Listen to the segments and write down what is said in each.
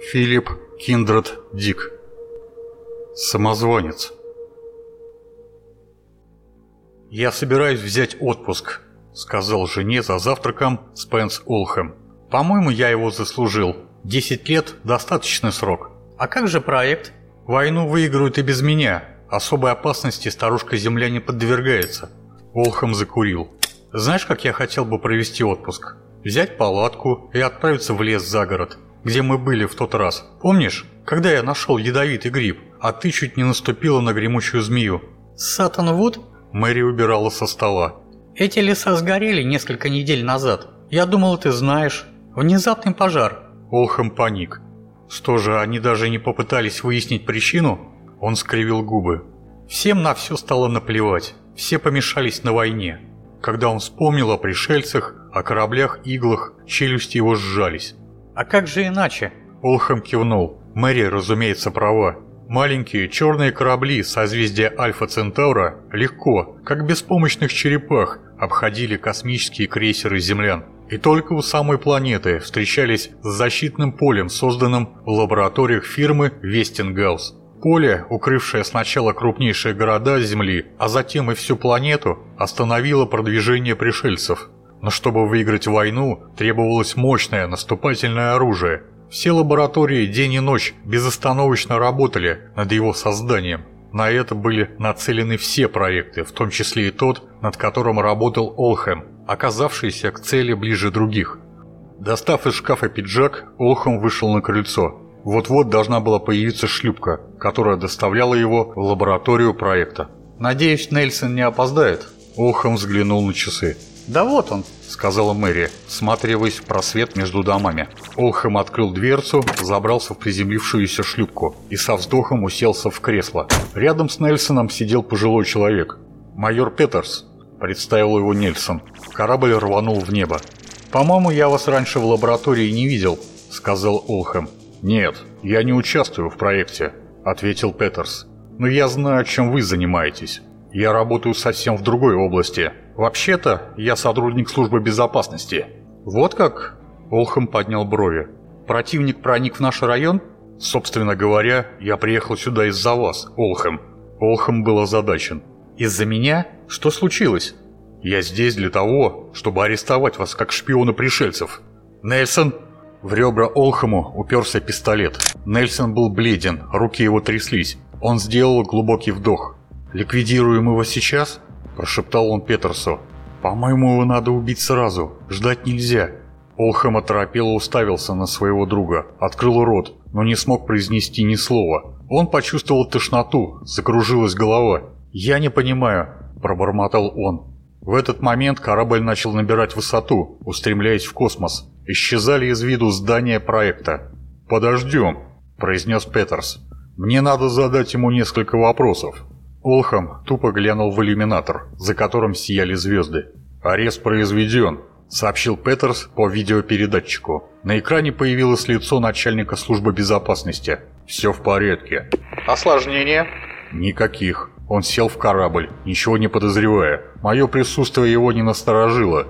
Филипп Киндред Дик. Самозванец. «Я собираюсь взять отпуск», — сказал жене за завтраком Спенс Олхэм. «По-моему, я его заслужил. Десять лет – достаточный срок. А как же проект? Войну выиграют и без меня. Особой опасности старушка-земля не подвергается». Олхэм закурил. «Знаешь, как я хотел бы провести отпуск? Взять палатку и отправиться в лес за город где мы были в тот раз. Помнишь, когда я нашел ядовитый гриб, а ты чуть не наступила на гремучую змею?» «Саттон-Вуд?» Мэри убирала со стола. «Эти леса сгорели несколько недель назад. Я думал, ты знаешь. Внезапный пожар». Олхэм паник. Что же, они даже не попытались выяснить причину? Он скривил губы. Всем на все стало наплевать. Все помешались на войне. Когда он вспомнил о пришельцах, о кораблях-иглах, челюсти его сжались. «А как же иначе?» Олхэм кивнул. Мэри, разумеется, права. Маленькие черные корабли созвездия Альфа Центаура легко, как беспомощных черепах, обходили космические крейсеры землян. И только у самой планеты встречались с защитным полем, созданным в лабораториях фирмы Вестингаус. Поле, укрывшее сначала крупнейшие города Земли, а затем и всю планету, остановило продвижение пришельцев. Но чтобы выиграть войну, требовалось мощное наступательное оружие. Все лаборатории день и ночь безостановочно работали над его созданием. На это были нацелены все проекты, в том числе и тот, над которым работал Олхэм, оказавшийся к цели ближе других. Достав из шкафа пиджак, Олхэм вышел на крыльцо. Вот-вот должна была появиться шлюпка, которая доставляла его в лабораторию проекта. «Надеюсь, Нельсон не опоздает?» Олхэм взглянул на часы. «Да вот он», — сказала Мэри, всматриваясь в просвет между домами. Олхэм открыл дверцу, забрался в приземлившуюся шлюпку и со вздохом уселся в кресло. Рядом с Нельсоном сидел пожилой человек. «Майор Петерс», — представил его Нельсон. Корабль рванул в небо. «По-моему, я вас раньше в лаборатории не видел», — сказал Олхэм. «Нет, я не участвую в проекте», — ответил Петерс. «Но я знаю, чем вы занимаетесь. Я работаю совсем в другой области. Вообще-то, я сотрудник службы безопасности. Вот как? Олхэм поднял брови. Противник проник в наш район? Собственно говоря, я приехал сюда из-за вас, Олхэм. Олхэм был озадачен. Из-за меня? Что случилось? Я здесь для того, чтобы арестовать вас как шпиона пришельцев. Нельсон? В ребра Олхэму уперся пистолет. Нельсон был бледен, руки его тряслись. Он сделал глубокий вдох. «Ликвидируем его сейчас?» – прошептал он Петерсу. «По-моему, его надо убить сразу. Ждать нельзя». Олхэм оторопело уставился на своего друга, открыл рот, но не смог произнести ни слова. Он почувствовал тошноту, закружилась голова. «Я не понимаю», – пробормотал он. В этот момент корабль начал набирать высоту, устремляясь в космос. Исчезали из виду здания проекта. «Подождем», – произнес Петерс. «Мне надо задать ему несколько вопросов». Олхам тупо глянул в иллюминатор, за которым сияли звезды. «Арест произведен», — сообщил Петерс по видеопередатчику. На экране появилось лицо начальника службы безопасности. «Все в порядке». «Осложнения?» «Никаких». Он сел в корабль, ничего не подозревая. Мое присутствие его не насторожило.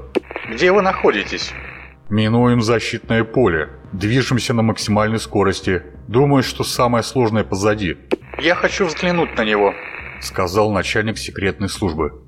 «Где вы находитесь?» «Минуем защитное поле. Движемся на максимальной скорости. Думаю, что самое сложное позади». «Я хочу взглянуть на него», — сказал начальник секретной службы.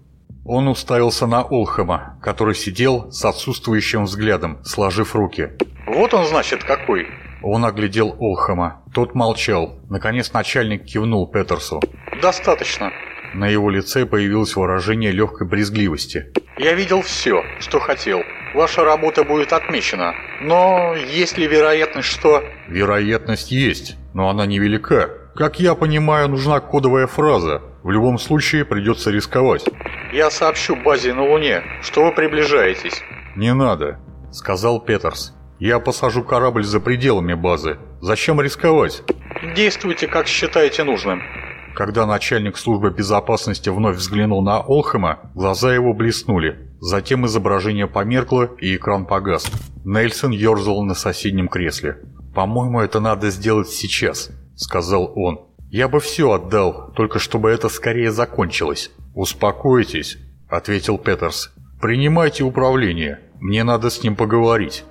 Он уставился на Олхэма, который сидел с отсутствующим взглядом, сложив руки. «Вот он, значит, какой!» Он оглядел Олхэма. Тот молчал. Наконец начальник кивнул Петерсу. «Достаточно». На его лице появилось выражение легкой брезгливости. «Я видел все, что хотел. Ваша работа будет отмечена. Но есть ли вероятность, что...» «Вероятность есть, но она невелика. Как я понимаю, нужна кодовая фраза. В любом случае придется рисковать. Я сообщу базе на Луне, что вы приближаетесь. Не надо, сказал Петерс. Я посажу корабль за пределами базы. Зачем рисковать? Действуйте, как считаете нужным. Когда начальник службы безопасности вновь взглянул на Олхэма, глаза его блеснули. Затем изображение померкло и экран погас. Нельсон ерзал на соседнем кресле. «По-моему, это надо сделать сейчас», — сказал он. «Я бы все отдал, только чтобы это скорее закончилось». «Успокойтесь», — ответил Петерс. «Принимайте управление. Мне надо с ним поговорить».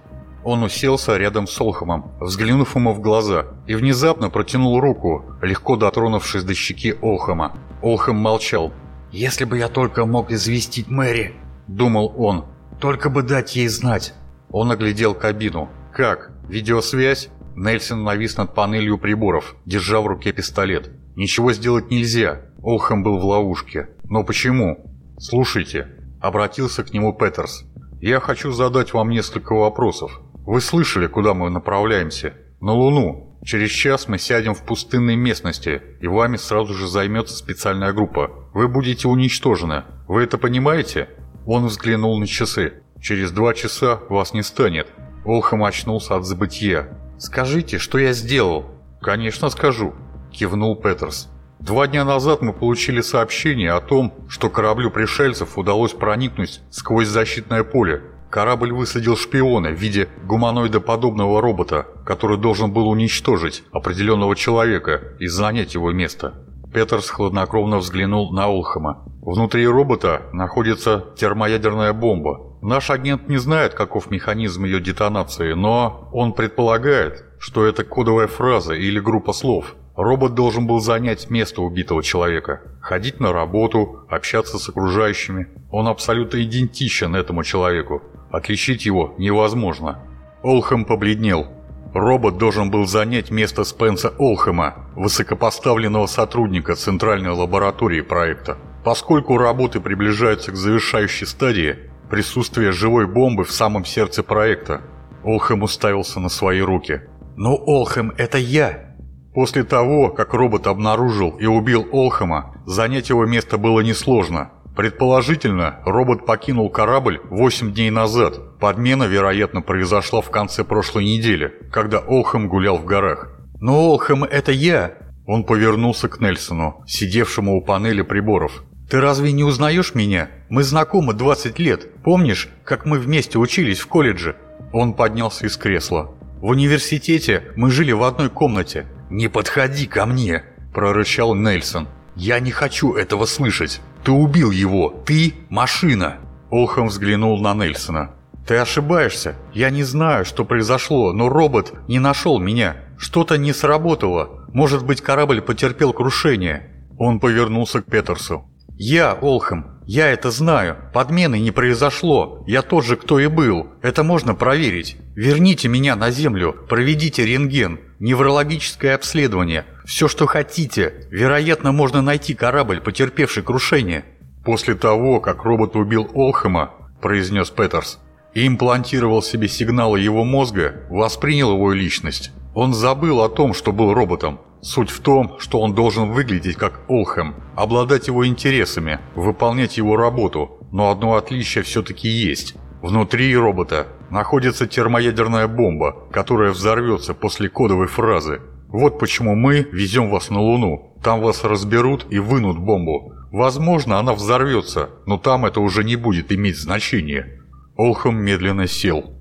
Он уселся рядом с Олхамом, взглянув ему в глаза, и внезапно протянул руку, легко дотронувшись до щеки Олхама. Олхам молчал. «Если бы я только мог известить Мэри», — думал он, — «только бы дать ей знать». Он оглядел кабину. «Как? Видеосвязь?» Нельсон навис над панелью приборов, держа в руке пистолет. «Ничего сделать нельзя». Олхам был в ловушке. «Но почему?» «Слушайте», — обратился к нему Петерс. «Я хочу задать вам несколько вопросов. Вы слышали, куда мы направляемся? На Луну. Через час мы сядем в пустынной местности, и вами сразу же займется специальная группа. Вы будете уничтожены. Вы это понимаете?» Он взглянул на часы. «Через два часа вас не станет». Олхам очнулся от забытья. «Скажите, что я сделал?» «Конечно скажу», — кивнул Петерс. Два дня назад мы получили сообщение о том, что кораблю пришельцев удалось проникнуть сквозь защитное поле. Корабль высадил шпиона в виде гуманоидоподобного робота, который должен был уничтожить определенного человека и занять его место. Петерс хладнокровно взглянул на Олхама. Внутри робота находится термоядерная бомба. Наш агент не знает, каков механизм ее детонации, но он предполагает, что это кодовая фраза или группа слов – Робот должен был занять место убитого человека, ходить на работу, общаться с окружающими. Он абсолютно идентичен этому человеку. Отличить его невозможно. Олхэм побледнел. Робот должен был занять место Спенса Олхэма, высокопоставленного сотрудника Центральной лаборатории проекта. Поскольку работы приближаются к завершающей стадии, присутствие живой бомбы в самом сердце проекта. Олхэм уставился на свои руки. «Но Олхэм, это я!» После того, как робот обнаружил и убил Олхама, занять его место было несложно. Предположительно, робот покинул корабль 8 дней назад. Подмена, вероятно, произошла в конце прошлой недели, когда Олхам гулял в горах. «Но Олхам — это я!» Он повернулся к Нельсону, сидевшему у панели приборов. «Ты разве не узнаешь меня? Мы знакомы 20 лет. Помнишь, как мы вместе учились в колледже?» Он поднялся из кресла. «В университете мы жили в одной комнате. «Не подходи ко мне!» – прорычал Нельсон. «Я не хочу этого слышать! Ты убил его! Ты – машина!» Олхам взглянул на Нельсона. «Ты ошибаешься. Я не знаю, что произошло, но робот не нашел меня. Что-то не сработало. Может быть, корабль потерпел крушение». Он повернулся к Петерсу. «Я, Олхам, я это знаю. Подмены не произошло. Я тот же, кто и был. Это можно проверить. Верните меня на Землю, проведите рентген, неврологическое обследование, все, что хотите. Вероятно, можно найти корабль, потерпевший крушение». «После того, как робот убил Олхэма», – произнес Петерс, и имплантировал себе сигналы его мозга, воспринял его личность. Он забыл о том, что был роботом. Суть в том, что он должен выглядеть как Олхэм, обладать его интересами, выполнять его работу, но одно отличие все-таки есть. Внутри робота находится термоядерная бомба, которая взорвется после кодовой фразы. Вот почему мы везем вас на Луну. Там вас разберут и вынут бомбу. Возможно, она взорвется, но там это уже не будет иметь значения. Олхам медленно сел.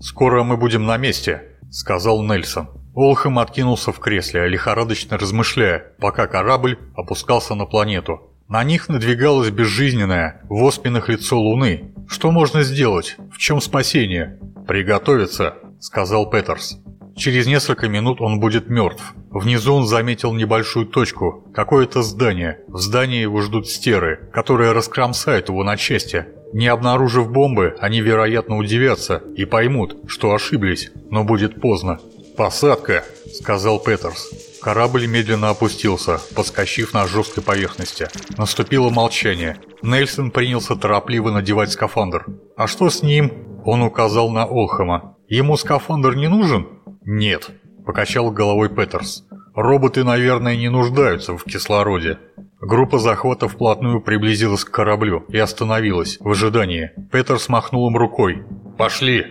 «Скоро мы будем на месте», — сказал Нельсон. Олхам откинулся в кресле, лихорадочно размышляя, пока корабль опускался на планету. На них надвигалось безжизненное, в оспинах лицо Луны. Что можно сделать? В чем спасение? «Приготовиться», — сказал Петерс. Через несколько минут он будет мертв. Внизу он заметил небольшую точку, какое-то здание. В здании его ждут стеры, которые раскромсают его на части. Не обнаружив бомбы, они, вероятно, удивятся и поймут, что ошиблись, но будет поздно. «Посадка», — сказал Петерс. Корабль медленно опустился, подскочив на жесткой поверхности. Наступило молчание. Нельсон принялся торопливо надевать скафандр. «А что с ним?» Он указал на Олхама. «Ему скафандр не нужен?» «Нет», — покачал головой Петерс. «Роботы, наверное, не нуждаются в кислороде». Группа захвата вплотную приблизилась к кораблю и остановилась в ожидании. Петерс махнул им рукой. «Пошли!»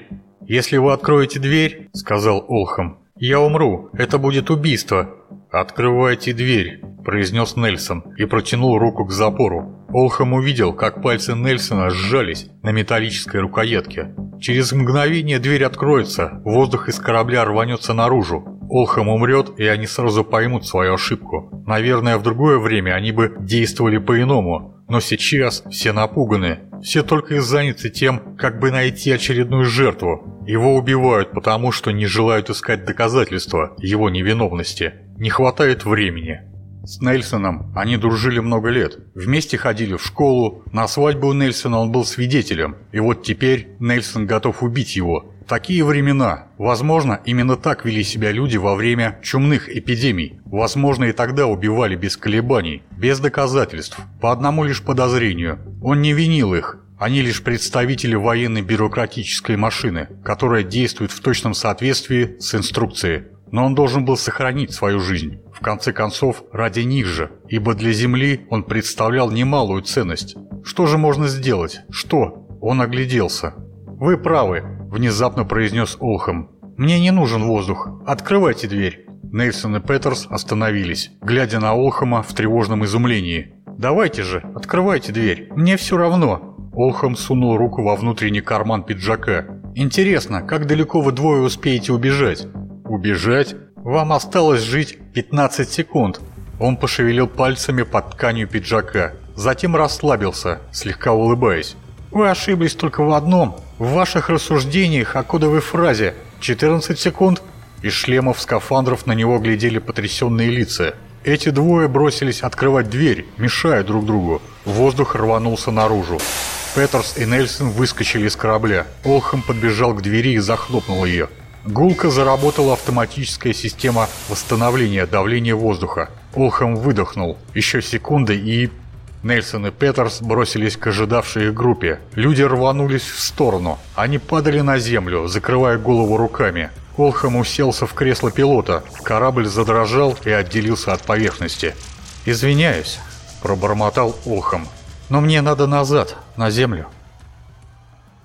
«Если вы откроете дверь», — сказал Олхам, — «я умру. Это будет убийство. «Открывайте дверь», – произнес Нельсон и протянул руку к запору. Олхам увидел, как пальцы Нельсона сжались на металлической рукоятке. Через мгновение дверь откроется, воздух из корабля рванется наружу. Олхам умрет, и они сразу поймут свою ошибку. Наверное, в другое время они бы действовали по-иному, но сейчас все напуганы. Все только и заняты тем, как бы найти очередную жертву. Его убивают потому, что не желают искать доказательства его невиновности. Не хватает времени. С Нельсоном они дружили много лет. Вместе ходили в школу. На свадьбу Нельсона он был свидетелем. И вот теперь Нельсон готов убить его. Такие времена. Возможно, именно так вели себя люди во время чумных эпидемий. Возможно, и тогда убивали без колебаний, без доказательств, по одному лишь подозрению. Он не винил их. Они лишь представители военной бюрократической машины, которая действует в точном соответствии с инструкцией. Но он должен был сохранить свою жизнь. В конце концов, ради них же, ибо для Земли он представлял немалую ценность. Что же можно сделать? Что? Он огляделся. «Вы правы», — внезапно произнес Олхам. «Мне не нужен воздух. Открывайте дверь». Нельсон и Петерс остановились, глядя на Олхама в тревожном изумлении. «Давайте же, открывайте дверь. Мне все равно». Олхам сунул руку во внутренний карман пиджака. «Интересно, как далеко вы двое успеете убежать?» «Убежать? Вам осталось жить 15 секунд». Он пошевелил пальцами под тканью пиджака, затем расслабился, слегка улыбаясь. «Вы ошиблись только в одном. В ваших рассуждениях о кодовой фразе 14 секунд». Из шлемов скафандров на него глядели потрясенные лица. Эти двое бросились открывать дверь, мешая друг другу. Воздух рванулся наружу. Петерс и Нельсон выскочили из корабля. Олхам подбежал к двери и захлопнул ее. Гулко заработала автоматическая система восстановления давления воздуха. Олхам выдохнул. Еще секунды и... Нельсон и Петерс бросились к ожидавшей их группе. Люди рванулись в сторону. Они падали на землю, закрывая голову руками. Олхам уселся в кресло пилота. Корабль задрожал и отделился от поверхности. «Извиняюсь», – пробормотал Олхам. «Но мне надо назад, на землю».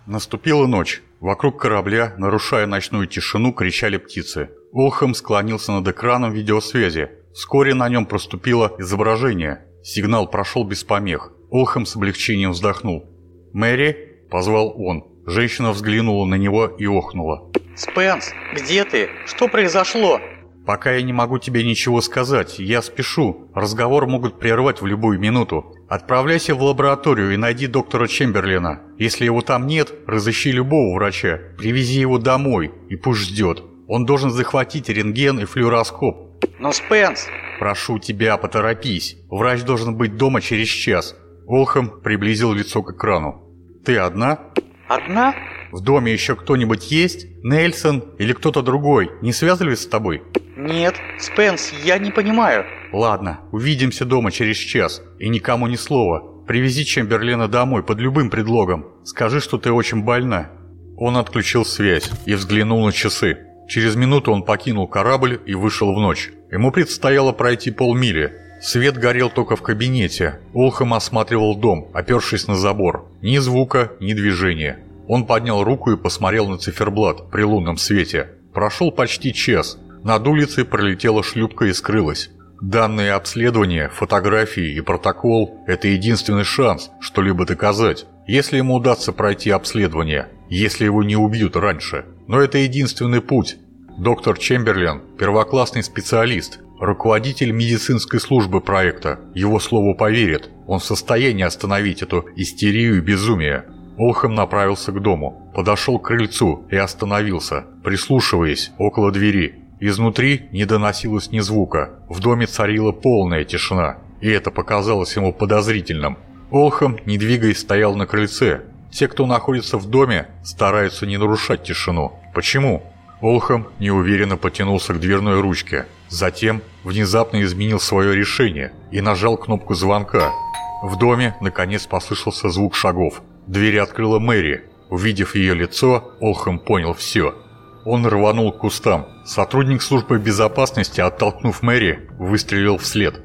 Наступила ночь. Вокруг корабля, нарушая ночную тишину, кричали птицы. Олхам склонился над экраном видеосвязи. Вскоре на нем проступило изображение. Сигнал прошел без помех. Олхам с облегчением вздохнул. «Мэри?» – позвал он. Женщина взглянула на него и охнула. «Спенс, где ты? Что произошло?» «Пока я не могу тебе ничего сказать. Я спешу. Разговор могут прервать в любую минуту. Отправляйся в лабораторию и найди доктора Чемберлина. Если его там нет, разыщи любого врача. Привези его домой и пусть ждет. Он должен захватить рентген и флюороскоп. Но Спенс... Прошу тебя, поторопись. Врач должен быть дома через час. Олхам приблизил лицо к экрану. Ты одна? Одна? В доме еще кто-нибудь есть? Нельсон или кто-то другой? Не связывались с тобой? Нет, Спенс, я не понимаю. Ладно, увидимся дома через час. И никому ни слова. Привези Чемберлена домой под любым предлогом. Скажи, что ты очень больна. Он отключил связь и взглянул на часы. Через минуту он покинул корабль и вышел в ночь. Ему предстояло пройти полмили. Свет горел только в кабинете. Олхам осматривал дом, опершись на забор. Ни звука, ни движения. Он поднял руку и посмотрел на циферблат при лунном свете. Прошел почти час. Над улицей пролетела шлюпка и скрылась. Данные обследования, фотографии и протокол – это единственный шанс что-либо доказать, если ему удастся пройти обследование, если его не убьют раньше. Но это единственный путь. Доктор Чемберлен – первоклассный специалист, руководитель медицинской службы проекта. Его слову поверят, он в состоянии остановить эту истерию и безумие. Олхам направился к дому, подошел к крыльцу и остановился, прислушиваясь около двери. Изнутри не доносилось ни звука. В доме царила полная тишина, и это показалось ему подозрительным. Олхам, не двигаясь, стоял на крыльце. Те, кто находится в доме, стараются не нарушать тишину. Почему? Олхам неуверенно потянулся к дверной ручке. Затем внезапно изменил свое решение и нажал кнопку звонка. В доме, наконец, послышался звук шагов. Дверь открыла Мэри. Увидев ее лицо, Олхам понял все. Он рванул к кустам. Сотрудник службы безопасности, оттолкнув Мэри, выстрелил вслед.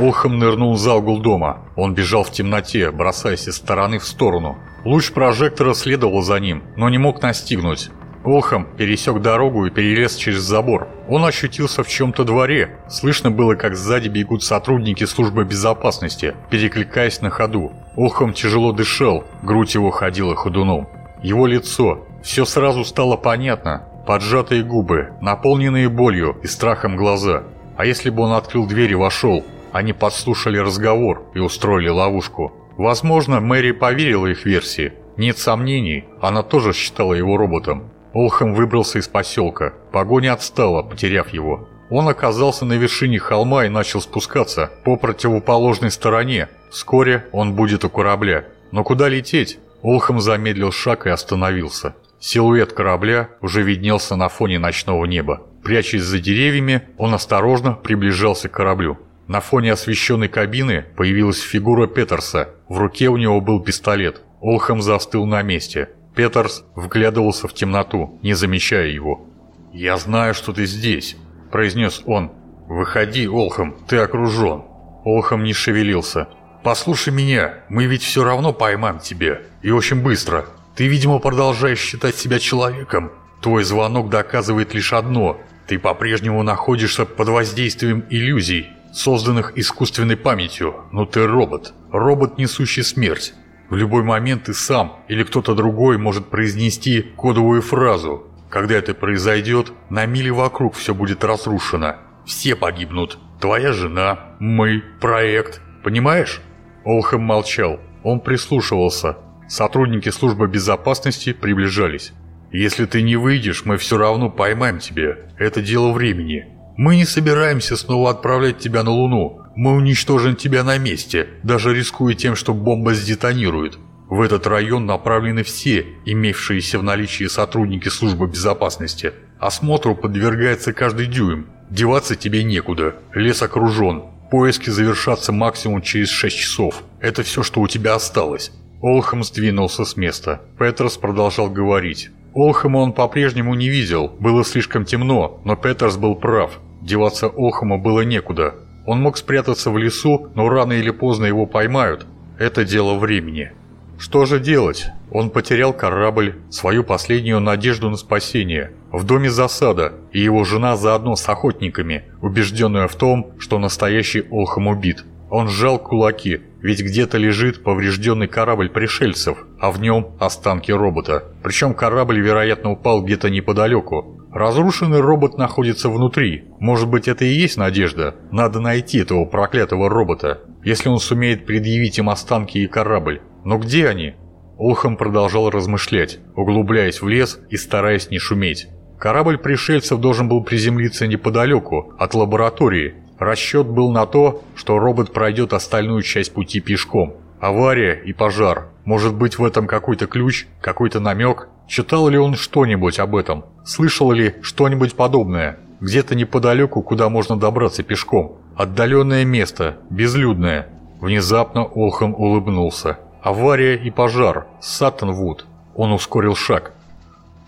Олхам нырнул за угол дома. Он бежал в темноте, бросаясь из стороны в сторону. Луч прожектора следовал за ним, но не мог настигнуть. Олхам пересек дорогу и перелез через забор. Он ощутился в чем-то дворе. Слышно было, как сзади бегут сотрудники службы безопасности, перекликаясь на ходу. Олхам тяжело дышал, грудь его ходила ходуном. Его лицо. Все сразу стало понятно. Поджатые губы, наполненные болью и страхом глаза. А если бы он открыл дверь и вошел? Они подслушали разговор и устроили ловушку. Возможно, Мэри поверила их версии. Нет сомнений, она тоже считала его роботом. Олхэм выбрался из поселка. Погоня отстала, потеряв его. Он оказался на вершине холма и начал спускаться по противоположной стороне. Вскоре он будет у корабля. Но куда лететь? Олхэм замедлил шаг и остановился. Силуэт корабля уже виднелся на фоне ночного неба. Прячась за деревьями, он осторожно приближался к кораблю. На фоне освещенной кабины появилась фигура Петерса. В руке у него был пистолет. Олхэм застыл на месте. Петерс вглядывался в темноту, не замечая его. «Я знаю, что ты здесь», – произнес он. «Выходи, Олхэм, ты окружен». Олхэм не шевелился. «Послушай меня, мы ведь все равно поймаем тебя. И очень быстро. Ты, видимо, продолжаешь считать себя человеком. Твой звонок доказывает лишь одно. Ты по-прежнему находишься под воздействием иллюзий, созданных искусственной памятью, но ты робот. Робот, несущий смерть. В любой момент ты сам или кто-то другой может произнести кодовую фразу. Когда это произойдет, на мили вокруг все будет разрушено. Все погибнут. Твоя жена, мы, проект. Понимаешь? Олхэм молчал. Он прислушивался. Сотрудники службы безопасности приближались. «Если ты не выйдешь, мы все равно поймаем тебя. Это дело времени. Мы не собираемся снова отправлять тебя на Луну. Мы уничтожим тебя на месте, даже рискуя тем, что бомба сдетонирует. В этот район направлены все имевшиеся в наличии сотрудники службы безопасности. Осмотру подвергается каждый дюйм. Деваться тебе некуда. Лес окружен. Поиски завершатся максимум через 6 часов. Это все, что у тебя осталось. Олхам сдвинулся с места. Петерс продолжал говорить. Олхама он по-прежнему не видел, было слишком темно, но Петерс был прав. Деваться Олхама было некуда. Он мог спрятаться в лесу, но рано или поздно его поймают. Это дело времени. Что же делать? Он потерял корабль, свою последнюю надежду на спасение. В доме засада, и его жена заодно с охотниками, убежденная в том, что настоящий Олхам убит. Он сжал кулаки, ведь где-то лежит поврежденный корабль пришельцев, а в нем останки робота. Причем корабль, вероятно, упал где-то неподалеку. Разрушенный робот находится внутри. Может быть, это и есть надежда? Надо найти этого проклятого робота, если он сумеет предъявить им останки и корабль. Но где они? Олхам продолжал размышлять, углубляясь в лес и стараясь не шуметь. Корабль пришельцев должен был приземлиться неподалеку от лаборатории, Расчет был на то, что робот пройдет остальную часть пути пешком. Авария и пожар. Может быть в этом какой-то ключ, какой-то намек? Читал ли он что-нибудь об этом? Слышал ли что-нибудь подобное? Где-то неподалеку, куда можно добраться пешком. Отдаленное место, безлюдное. Внезапно Олхам улыбнулся. Авария и пожар. Саттонвуд. Он ускорил шаг.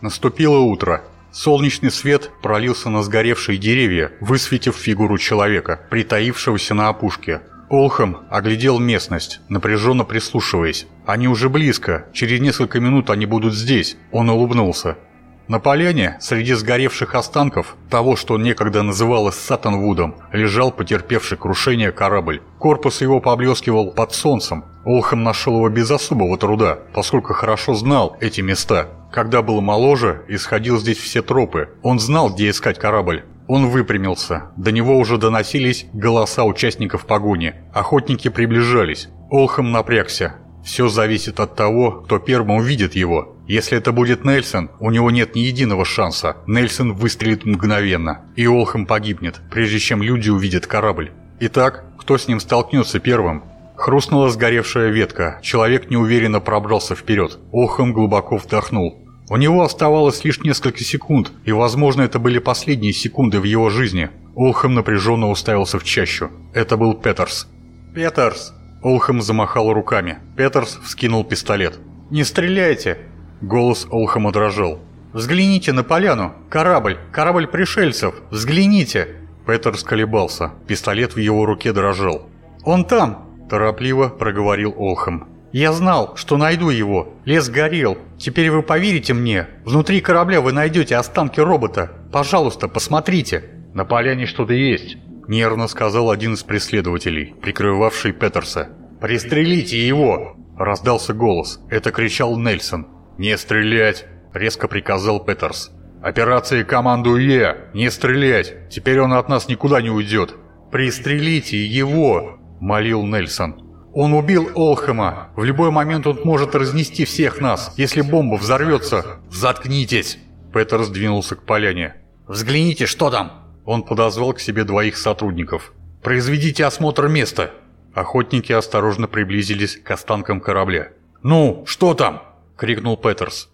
Наступило утро. Солнечный свет пролился на сгоревшие деревья, высветив фигуру человека, притаившегося на опушке. Олхам оглядел местность, напряженно прислушиваясь. «Они уже близко. Через несколько минут они будут здесь». Он улыбнулся. На поляне, среди сгоревших останков того, что некогда называлось Сатанвудом, лежал потерпевший крушение корабль. Корпус его поблескивал под солнцем. Олхам нашел его без особого труда, поскольку хорошо знал эти места. Когда был моложе, исходил здесь все тропы. Он знал, где искать корабль. Он выпрямился. До него уже доносились голоса участников погони. Охотники приближались. Олхам напрягся. Все зависит от того, кто первым увидит его. Если это будет Нельсон, у него нет ни единого шанса. Нельсон выстрелит мгновенно, и Олхам погибнет, прежде чем люди увидят корабль. Итак, кто с ним столкнется первым? Хрустнула сгоревшая ветка. Человек неуверенно пробрался вперед. Охом глубоко вдохнул. У него оставалось лишь несколько секунд, и, возможно, это были последние секунды в его жизни. Олхэм напряженно уставился в чащу. Это был Петерс. «Петерс!» Олхэм замахал руками. Петерс вскинул пистолет. «Не стреляйте!» Голос Олхэма дрожал. «Взгляните на поляну! Корабль! Корабль пришельцев! Взгляните!» Петерс колебался. Пистолет в его руке дрожал. «Он там!» Торопливо проговорил Олхэм. «Я знал, что найду его. Лес горел. Теперь вы поверите мне. Внутри корабля вы найдете останки робота. Пожалуйста, посмотрите». «На поляне что-то есть», — нервно сказал один из преследователей, прикрывавший Петерса. «Пристрелите его!» — раздался голос. Это кричал Нельсон. «Не стрелять!» — резко приказал Петерс. «Операции командую я! Не стрелять! Теперь он от нас никуда не уйдет!» «Пристрелите его!» — молил Нельсон. Он убил Олхэма. В любой момент он может разнести всех нас, если бомба взорвется. Заткнитесь!» Петер сдвинулся к поляне. «Взгляните, что там!» Он подозвал к себе двоих сотрудников. «Произведите осмотр места!» Охотники осторожно приблизились к останкам корабля. «Ну, что там?» — крикнул Петерс.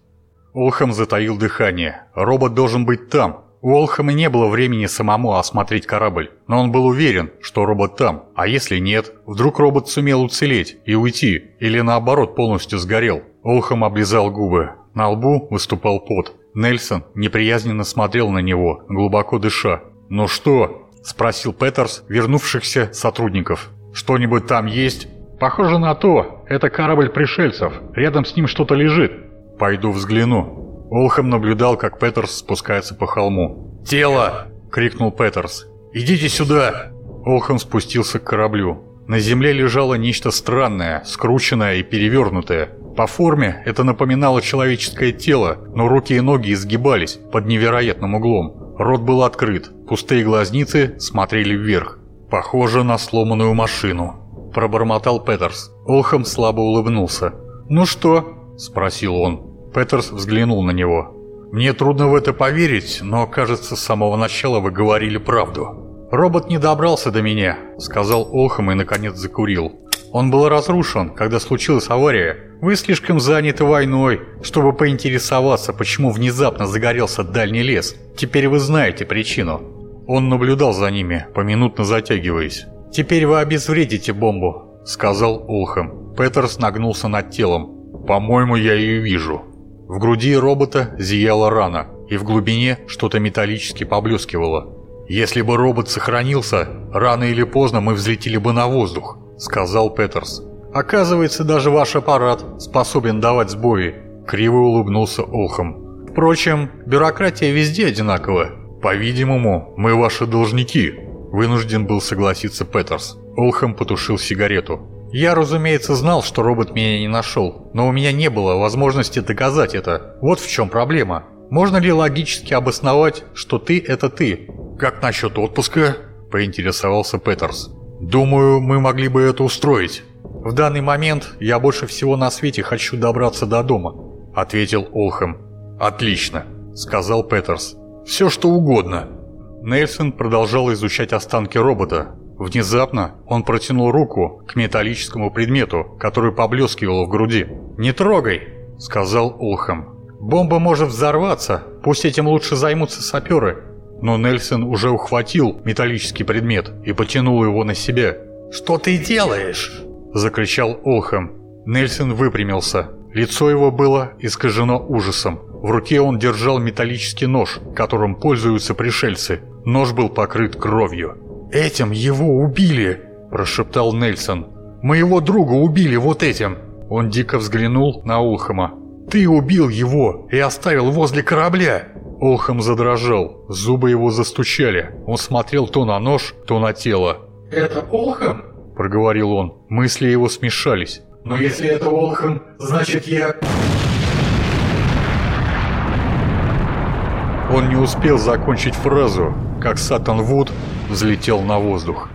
Олхэм затаил дыхание. Робот должен быть там. У Олхэма не было времени самому осмотреть корабль, но он был уверен, что робот там. А если нет, вдруг робот сумел уцелеть и уйти, или наоборот полностью сгорел. Олхэм облизал губы. На лбу выступал пот. Нельсон неприязненно смотрел на него, глубоко дыша. «Ну что?» – спросил Петерс вернувшихся сотрудников. «Что-нибудь там есть?» «Похоже на то. Это корабль пришельцев. Рядом с ним что-то лежит». «Пойду взгляну». Олхэм наблюдал, как Петерс спускается по холму. «Тело!» – крикнул Петерс. «Идите сюда!» Олхэм спустился к кораблю. На земле лежало нечто странное, скрученное и перевернутое. По форме это напоминало человеческое тело, но руки и ноги изгибались под невероятным углом. Рот был открыт, пустые глазницы смотрели вверх. «Похоже на сломанную машину», – пробормотал Петерс. Олхам слабо улыбнулся. «Ну что?» – спросил он. Петерс взглянул на него. «Мне трудно в это поверить, но, кажется, с самого начала вы говорили правду». «Робот не добрался до меня», – сказал Олхам и, наконец, закурил. Он был разрушен, когда случилась авария. Вы слишком заняты войной, чтобы поинтересоваться, почему внезапно загорелся дальний лес. Теперь вы знаете причину». Он наблюдал за ними, поминутно затягиваясь. «Теперь вы обезвредите бомбу», — сказал Улхэм. Петерс нагнулся над телом. «По-моему, я ее вижу». В груди робота зияла рана, и в глубине что-то металлически поблескивало. «Если бы робот сохранился, рано или поздно мы взлетели бы на воздух», — сказал Петерс. «Оказывается, даже ваш аппарат способен давать сбои», — криво улыбнулся Олхом. «Впрочем, бюрократия везде одинакова». «По-видимому, мы ваши должники», — вынужден был согласиться Петерс. Олхам потушил сигарету. «Я, разумеется, знал, что робот меня не нашел, но у меня не было возможности доказать это. Вот в чем проблема. Можно ли логически обосновать, что ты — это ты?» «Как насчет отпуска?» — поинтересовался Петерс. «Думаю, мы могли бы это устроить». «В данный момент я больше всего на свете хочу добраться до дома», — ответил Олхэм. «Отлично», — сказал Петерс. «Все что угодно». Нельсон продолжал изучать останки робота. Внезапно он протянул руку к металлическому предмету, который поблескивал в груди. «Не трогай», — сказал Олхэм. «Бомба может взорваться, пусть этим лучше займутся саперы но Нельсон уже ухватил металлический предмет и потянул его на себя. «Что ты делаешь?» – закричал Олхэм. Нельсон выпрямился. Лицо его было искажено ужасом. В руке он держал металлический нож, которым пользуются пришельцы. Нож был покрыт кровью. «Этим его убили!» – прошептал Нельсон. «Моего друга убили вот этим!» Он дико взглянул на Улхэма. «Ты убил его и оставил возле корабля!» Олхам задрожал, зубы его застучали. Он смотрел то на нож, то на тело. «Это Олхам?» – проговорил он. Мысли его смешались. «Но если это Олхам, значит я...» Он не успел закончить фразу, как Сатан Вуд взлетел на воздух.